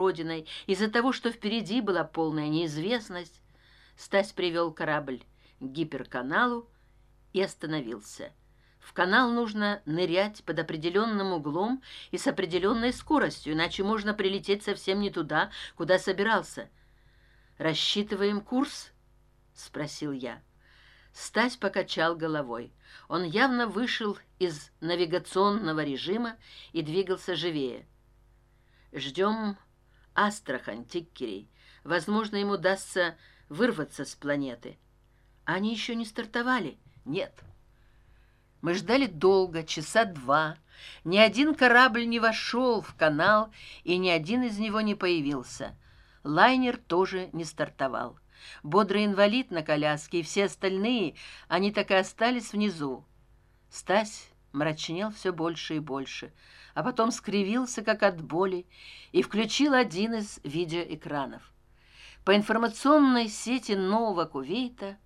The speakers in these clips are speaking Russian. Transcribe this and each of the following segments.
родиной из-за того что впереди была полная неизвестность стась привел корабль к гиперканалу и остановился. В канал нужно нырять под определенным углом и с определенной скоростью иначе можно прилететь совсем не туда куда собирался. Рассчитываем курс спросил я. Стась покачал головой. Он явно вышел из навигационного режима и двигался живее. Ждем астрахань тиккерей возможно ему удастся вырваться с планеты. Они еще не стартовали. Нет. Мы ждали долго часа два. Ни один корабль не вошел в канал и ни один из него не появился. Лайнер тоже не стартовал. Бодрый инвалид на коляске и все остальные они так и остались внизу. Стась мрачнел все больше и больше а потом скривился как от боли и включил один из видеоэкранов. По информационной сети нового кувейта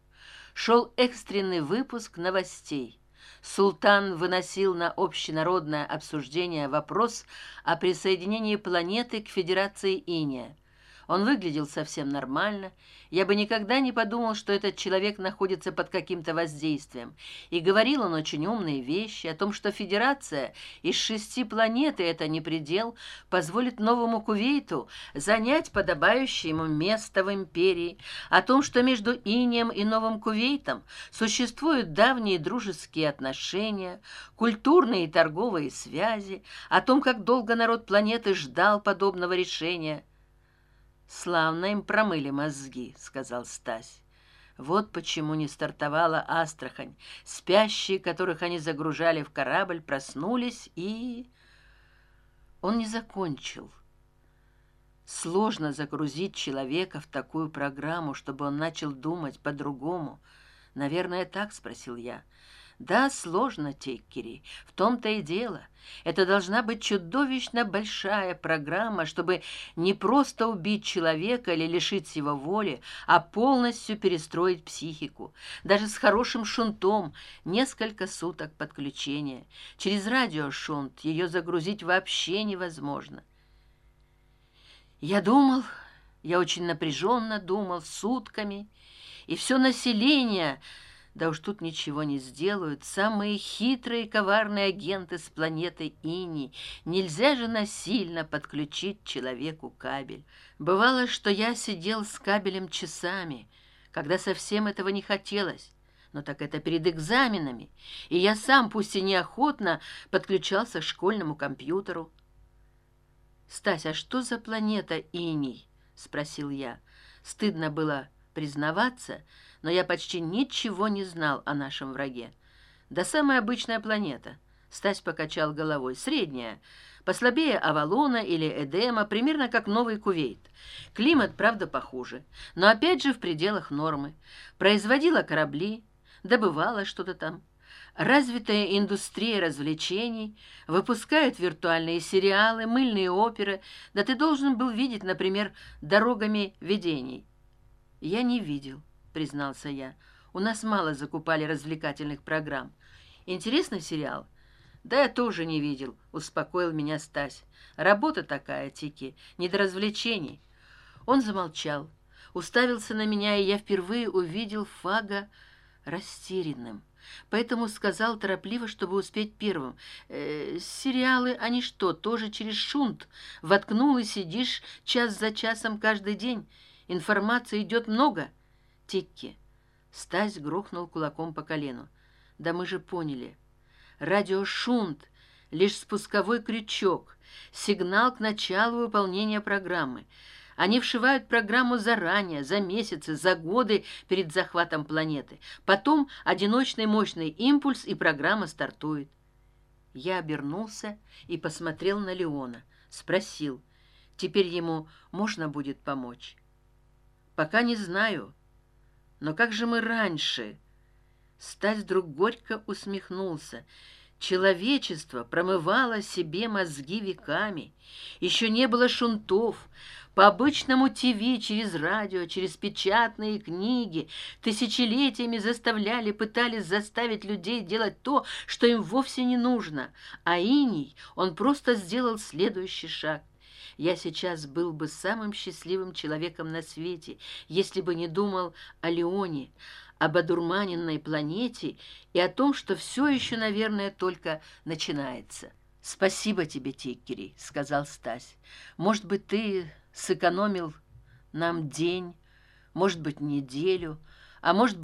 шел экстренный выпуск новостей. Султан выносил на общенародное обсуждение вопрос о присоединении планеты к федерации иния он выглядел совсем нормально. Я бы никогда не подумал что этот человек находится под каким то воздействием. И говорил он очень умные вещи о том что федерация из шести планеты это не предел позволит новому кувейту занять подобающее ему место в империи. О том что между инием и новым кувейтом существуют давние дружеские отношения культурные и торговые связи о том как долго народ планеты ждал подобного решения славно им промыли мозги сказал стась. Вот почему не стартовала астрахань. Спящие которых они загружали в корабль проснулись и он не закончил. Сложно загрузить человека в такую программу чтобы он начал думать по другому наверное так спросил я да сложно теккери в том то и дело. Это должна быть чудовищно большая программа чтобы не просто убить человека или лишить его воли а полностью перестроить психику. Даже с хорошим шунтом несколько суток подключения. Через радиошунт ее загрузить вообще невозможно. Я думал я очень напряженно думал сутками и все население да уж тут ничего не сделают. Самые хитрые коварные агенты с планеты ини. Нельзя же насильно подключить человеку кабель. Бывало что я сидел с кабелем часами когда совсем этого не хотелось. Но так это перед экзаменами. И я сам пусть и неохотно подключался к школьному компьютеру. Стась а что за планета иний спросил я. Стыдно было признаваться но я почти ничего не знал о нашем враге. Да самая обычная планета стась покачал головой средняя послабее авалона или эдема примерно как новый кувейт. Климат правда похуже но опять же в пределах нормы. Производила корабли добывала что то там. Развитая индустрия развлечений выпускает виртуальные сериалы мыльные оперы. Да ты должен был видеть например дорогами видений я не видел признался я. У нас мало закупали развлекательных программ. Интересный сериал? Да я тоже не видел успокоил меня стась. Работа такая тики не до развлечений. Он замолчал уставился на меня и я впервые увидел фага растерянным. Поэтому сказал торопливо чтобы успеть первым. Э, сериалы они что тоже через шунт? Воткнул и сидишь час за часом каждый день информации идет много. Тикки. Стась грохнул кулаком по колену. Да мы же поняли. Радиошунт. Лишь спусковой крючок. Сигнал к началу выполнения программы. Они вшивают программу заранее за месяцы за годы перед захватом планеты. Потом одиночный мощный импульс и программа стартует. Я обернулся и посмотрел на леона. Спросил. Теперь ему можно будет помочь пока не знаю. Но как же мы раньше? Стать вдруг горько усмехнулся. Человечество промывало себе мозги веками. Еще не было шунтов. По обычному тв через радио через печатные книги тысячелетиями заставляли пытались заставить людей делать то что им вовсе не нужно. А иний он просто сделал следующий шаг я сейчас был бы самым счастливым человеком на свете если бы не думал о леоне об одурманенной планете и о том что все еще наверное только начинается. Спасибо тебе тиккери сказал стась. Может быть ты сэкономил нам день может быть неделю а может быть